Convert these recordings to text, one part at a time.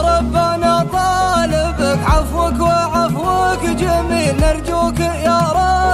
ربنا طالبك عفوك وعفوك جميل نرجوك يا رب.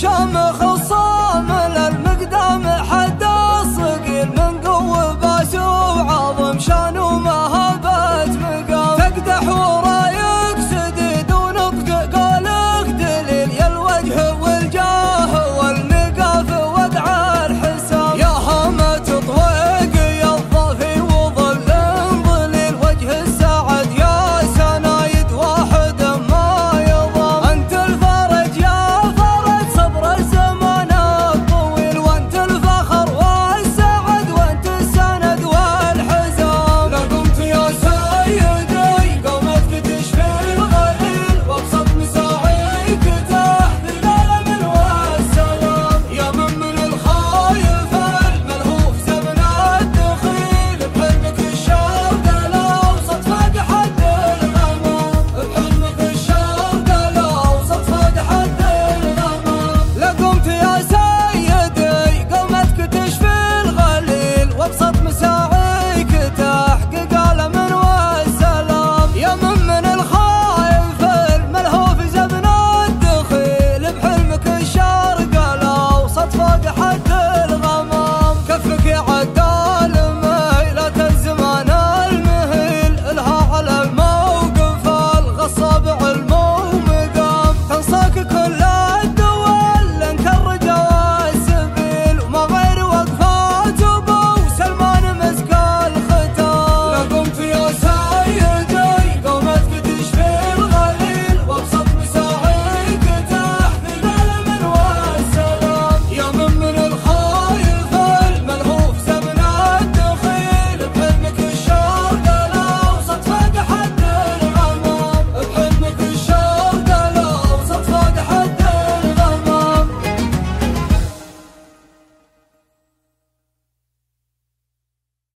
Şam'ı